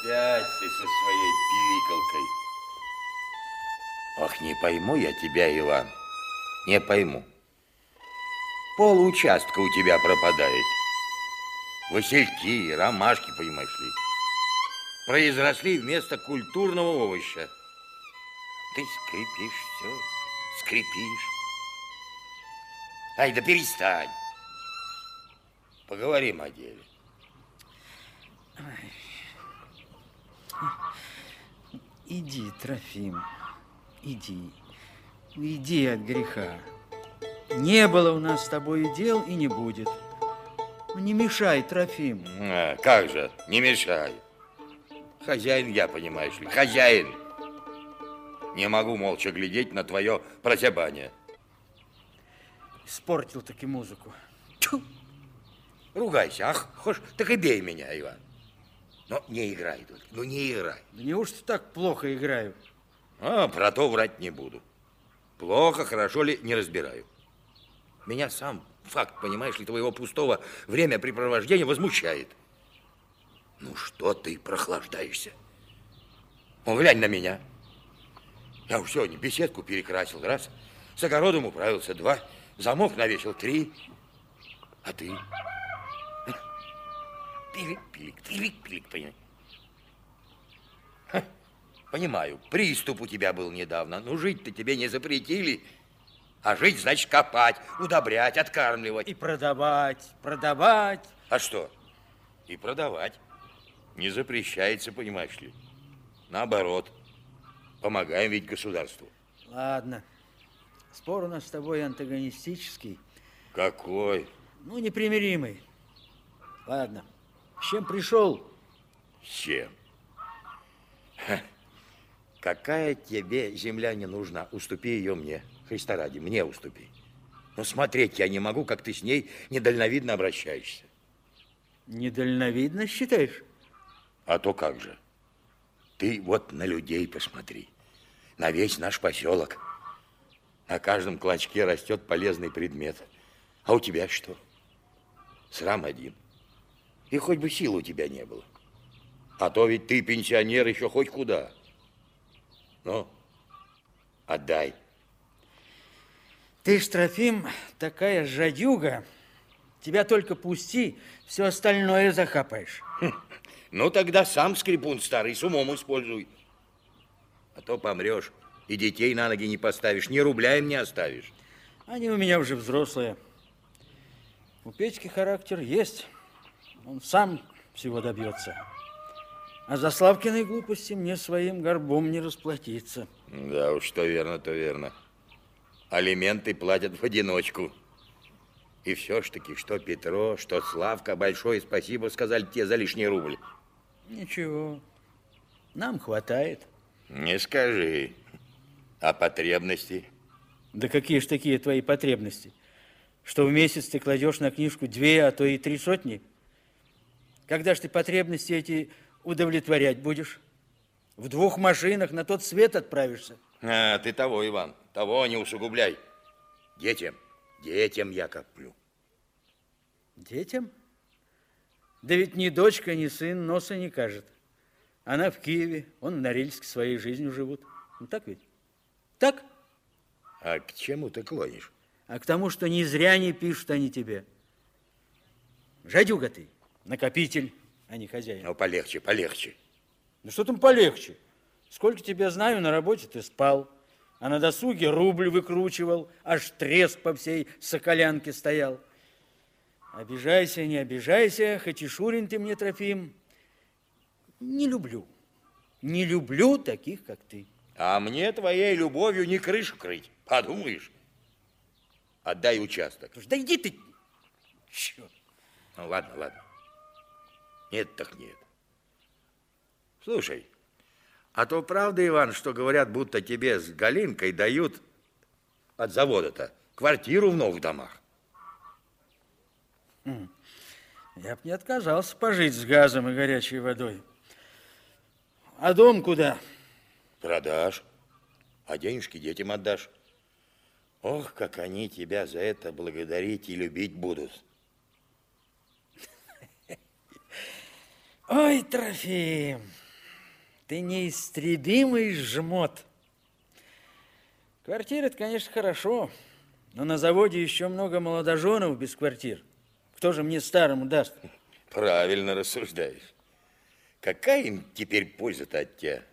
Опять ты со своей пиликалкой. Ох, не пойму я тебя, Иван. Не пойму. Пол участка у тебя пропадает. Васильки, ромашки, понимаешь ли, произросли вместо культурного овоща. Ты скрипишь все, скрипишь. Ай, да перестань. Поговорим о деле. Иди, Трофим, иди. Иди от греха. Не было у нас с тобой дел и не будет. Не мешай, Трофим. А, как же, не мешай. Хозяин я, понимаешь ли, хозяин. Не могу молча глядеть на твое прозябание. Испортил таки музыку. Тьфу. Ругайся, ах, хочешь, так и бей меня, Иван. Но не играй только, ну не играй. Да неужто так плохо играю? А, про то врать не буду. Плохо, хорошо ли, не разбираю. Меня сам факт, понимаешь ли, твоего пустого времяпрепровождения возмущает. Ну что ты прохлаждаешься? Ну, глянь на меня. Я уж сегодня беседку перекрасил, раз. С огородом управился, два. Замок навесил, три. А ты? Пилик-пилик, пилик-пилик, понимаешь? Ха, Понимаю, приступ у тебя был недавно. Ну, жить-то тебе не запретили. А жить, значит, копать, удобрять, откармливать. И продавать, продавать. А что? И продавать. Не запрещается, понимаешь ли. Наоборот. Помогаем ведь государству. Ладно. Спор у нас с тобой антагонистический. Какой? Ну, непримиримый. Ладно. С чем пришел? С чем? Ха. Какая тебе земля не нужна? Уступи ее мне. Христа ради, мне уступи. Но смотреть я не могу, как ты с ней недальновидно обращаешься. Недальновидно считаешь? А то как же? Ты вот на людей посмотри. На весь наш поселок. На каждом клочке растет полезный предмет. А у тебя что? Срам один. И хоть бы сил у тебя не было. А то ведь ты пенсионер еще хоть куда. Ну, отдай. Ты ж, Трофим, такая жадюга. Тебя только пусти, все остальное захапаешь. Ну, тогда сам скрипун старый с умом используй. А то помрешь, и детей на ноги не поставишь, ни рубля им не оставишь. Они у меня уже взрослые. У Петьки характер есть. Он сам всего добьется. А за Славкиной глупости мне своим горбом не расплатиться. Да уж, что верно, то верно. Алименты платят в одиночку. И все ж таки, что Петро, что Славка, большое спасибо сказали тебе за лишний рубль. Ничего, нам хватает. Не скажи. А потребности? Да какие ж такие твои потребности? Что в месяц ты кладешь на книжку две, а то и три сотни? Когда ж ты потребности эти удовлетворять будешь? В двух машинах на тот свет отправишься? А, ты того, Иван, того не усугубляй. Детям, детям я коплю. Детям? Да ведь ни дочка, ни сын носа не кажет. Она в Киеве, он в Норильске своей жизнью живут. Ну так ведь? Так? А к чему ты клонишь? А к тому, что не зря не пишут они тебе. Жадюга ты, накопитель, а не хозяин. Ну, полегче, полегче. Ну что там полегче? Сколько тебя знаю, на работе ты спал, а на досуге рубль выкручивал, аж треск по всей соколянке стоял. Обижайся, не обижайся, хоть и Шурин ты мне, Трофим, не люблю. Не люблю таких, как ты. А мне твоей любовью не крышу крыть. Подумаешь. Отдай участок. Да иди ты, черт. Ну, ладно, ладно. Нет так нет. Слушай, а то правда, Иван, что говорят, будто тебе с Галинкой дают от завода-то квартиру в новых домах? Я б не отказался пожить с газом и горячей водой. А дом куда? Продашь, а денежки детям отдашь. Ох, как они тебя за это благодарить и любить будут. Ой, Трофим, Ты неистребимый жмот. Квартира, это, конечно, хорошо, но на заводе еще много молодоженов без квартир. Кто же мне старому даст? Правильно рассуждаешь. Какая им теперь польза-то от тебя?